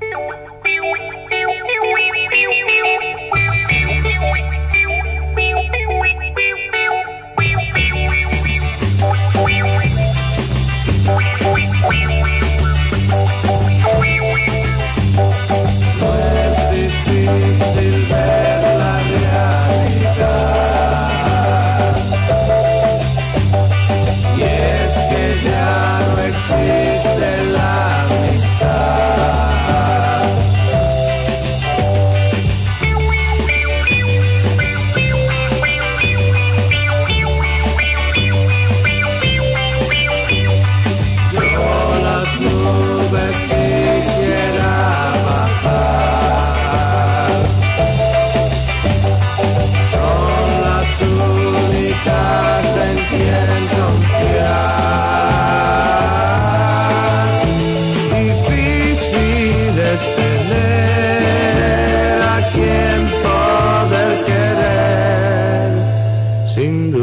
Bye.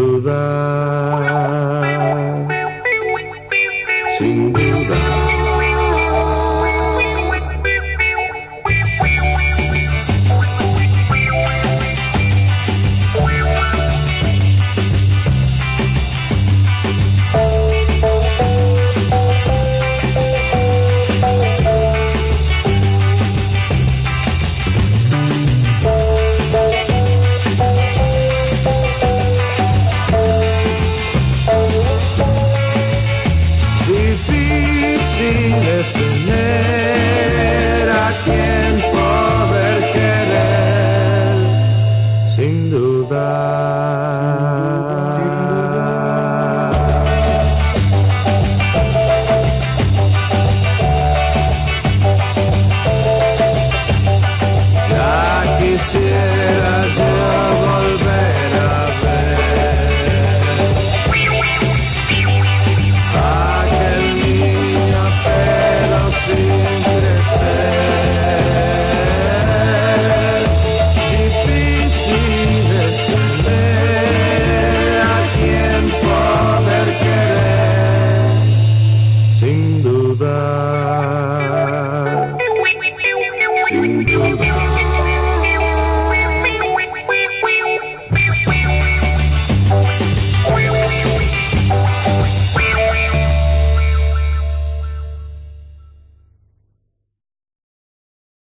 that. Do that.